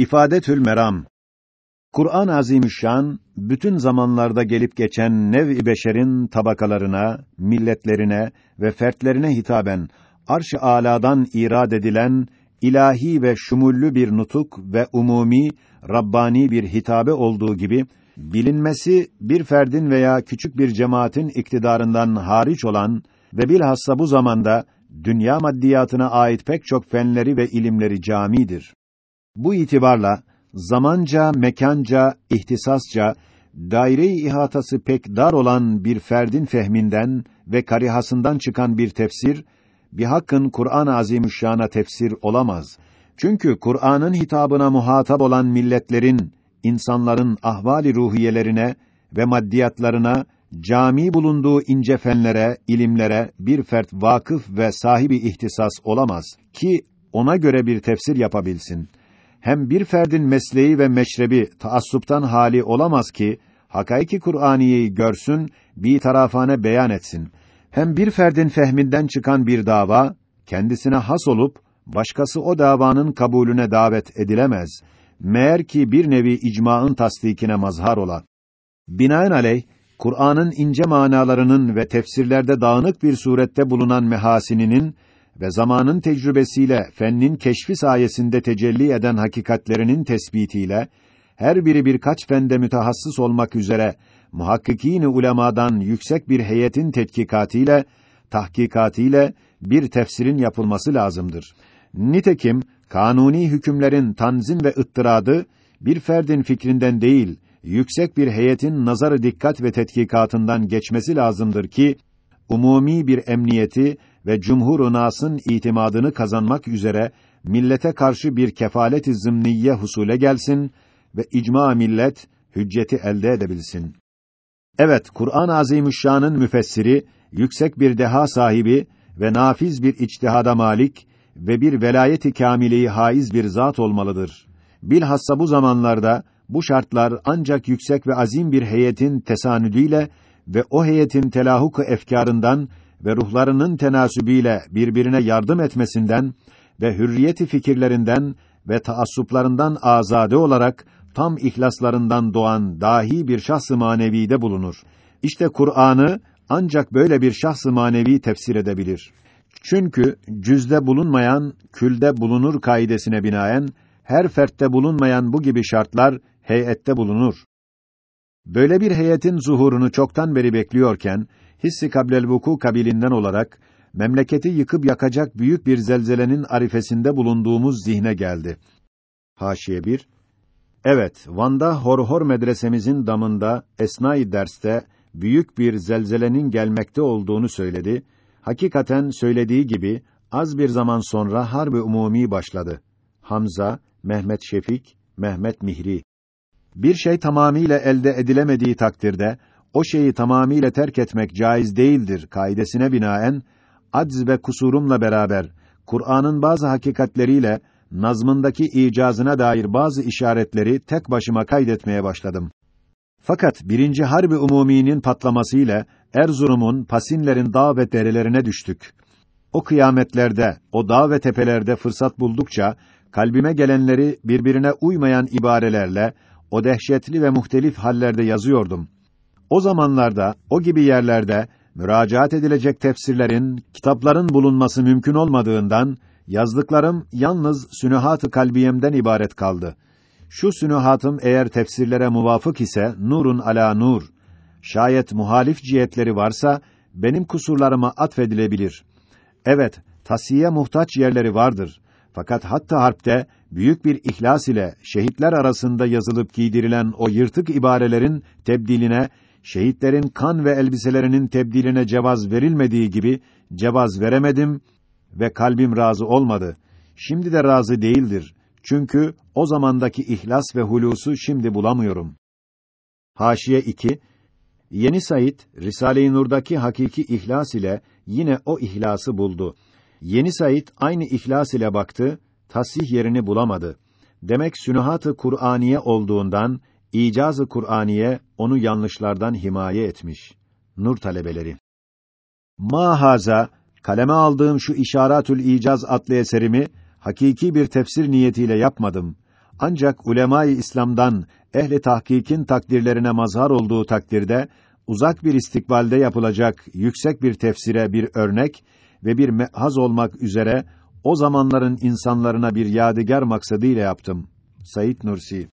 İfadetül Meram Kur'an-ı Azimüşşan bütün zamanlarda gelip geçen nev-i beşerin tabakalarına, milletlerine ve fertlerine hitaben arş-ı âlâdan irad edilen ilahi ve şumullü bir nutuk ve umumi rabbani bir hitabe olduğu gibi bilinmesi bir ferdin veya küçük bir cemaatin iktidarından hariç olan ve bilhassa bu zamanda dünya maddiyatına ait pek çok fenleri ve ilimleri camidir. Bu itibarla zamanca, mekanca, ihtisasça daire-i ihatası pek dar olan bir ferdin fehminden ve karihasından çıkan bir tefsir bir hakkın Kur'an-ı Azimüşşan'a tefsir olamaz. Çünkü Kur'an'ın hitabına muhatap olan milletlerin, insanların ahvali ruhiyelerine ve maddiyatlarına cami bulunduğu ince fenlere, ilimlere bir fert vakıf ve sahibi ihtisas olamaz ki ona göre bir tefsir yapabilsin. Hem bir ferdin mesleği ve meşrebi taassuptan hali olamaz ki hakaiki Kur'aniyeyi görsün, bir tarafane beyan etsin. Hem bir ferdin fehminden çıkan bir dava kendisine has olup başkası o davanın kabulüne davet edilemez. Meğer ki bir nevi icmaın tasdikine mazhar ola. Binaenaleyh Kur'an'ın ince manalarının ve tefsirlerde dağınık bir surette bulunan mehasininin ve zamanın tecrübesiyle fennin keşfi sayesinde tecelli eden hakikatlerinin tespitiyle her biri birkaç fende mütehassıs olmak üzere muhakkikîn ulemadan yüksek bir heyetin tetkikatiyle, tahkikatiyle bir tefsirin yapılması lazımdır. Nitekim kanuni hükümlerin tanzim ve ıttıradı bir ferdin fikrinden değil, yüksek bir heyetin nazarı dikkat ve tetkikatından geçmesi lazımdır ki umumi bir emniyeti ve cumhur-u nasın itimadını kazanmak üzere millete karşı bir kefalet-i zımniye husule gelsin ve icma millet hücceti elde edebilsin. Evet, Kur'an-ı Azimüşşan'ın müfessiri, yüksek bir deha sahibi ve nafiz bir içtihada malik ve bir velayet-i kâmileyi haiz bir zat olmalıdır. Bilhassa bu zamanlarda bu şartlar ancak yüksek ve azim bir heyetin tesanüdüyle ve o heyetin telahuk efkarından ve ruhlarının tenasübiyle birbirine yardım etmesinden ve hürriyeti fikirlerinden ve taassuplarından azade olarak tam ihlaslarından doğan dahi bir şahs-ı manevide bulunur. İşte Kur'an'ı ancak böyle bir şahs-ı manevi tefsir edebilir. Çünkü cüzde bulunmayan külde bulunur kaidesine binaen her fertte bulunmayan bu gibi şartlar heyette bulunur. Böyle bir heyetin zuhurunu çoktan beri bekliyorken hissi kablel vuku kabilinden olarak memleketi yıkıp yakacak büyük bir zelzelenin arifesinde bulunduğumuz zihne geldi. Haşiye 1 Evet, Van'da Horhor medresemizin damında esnai derste büyük bir zelzelenin gelmekte olduğunu söyledi. Hakikaten söylediği gibi az bir zaman sonra harbi umumi başladı. Hamza, Mehmet Şefik, Mehmet Mihri. Bir şey tamamiyle elde edilemediği takdirde o şeyi tamamiyle terk etmek caiz değildir kaidesine binaen acz ve kusurumla beraber Kur'an'ın bazı hakikatleriyle nazmındaki icazına dair bazı işaretleri tek başıma kaydetmeye başladım. Fakat birinci harbi umuminin patlamasıyla Erzurum'un, Pasinlerin dağ ve derelerine düştük. O kıyametlerde, o dağ ve tepelerde fırsat buldukça kalbime gelenleri birbirine uymayan ibarelerle o dehşetli ve muhtelif hallerde yazıyordum. O zamanlarda o gibi yerlerde müracaat edilecek tefsirlerin, kitapların bulunması mümkün olmadığından yazdıklarım yalnız sünühat-ı kalbiyemden ibaret kaldı. Şu sünühatım eğer tefsirlere muvafık ise nurun ala nur. Şayet muhalif cihetleri varsa benim kusurlarıma atfedilebilir. Evet, tasiye muhtaç yerleri vardır. Fakat hatta harpte büyük bir ihlas ile şehitler arasında yazılıp giydirilen o yırtık ibarelerin tebdiline şehitlerin kan ve elbiselerinin tebdiline cevaz verilmediği gibi cevaz veremedim ve kalbim razı olmadı. Şimdi de razı değildir. Çünkü o zamandaki ihlas ve hulusu şimdi bulamıyorum. Haşiye 2 Yeni Said Risale-i Nur'daki hakiki ihlas ile yine o ihlası buldu. Yeni Said aynı ihlas ile baktı, tasih yerini bulamadı. Demek sünuhat-ı Kur'aniye olduğundan İcaz-ı Kur'aniye onu yanlışlardan himaye etmiş. Nur talebeleri. Mahaza kaleme aldığım şu İşaratül İcaz adlı eserimi hakiki bir tefsir niyetiyle yapmadım. Ancak ulemayı İslam'dan ehli tahkikin takdirlerine mazhar olduğu takdirde uzak bir istikbalde yapılacak yüksek bir tefsire bir örnek ve bir mehaz olmak üzere o zamanların insanlarına bir yadigar maksadıyla yaptım. Sayit Nursi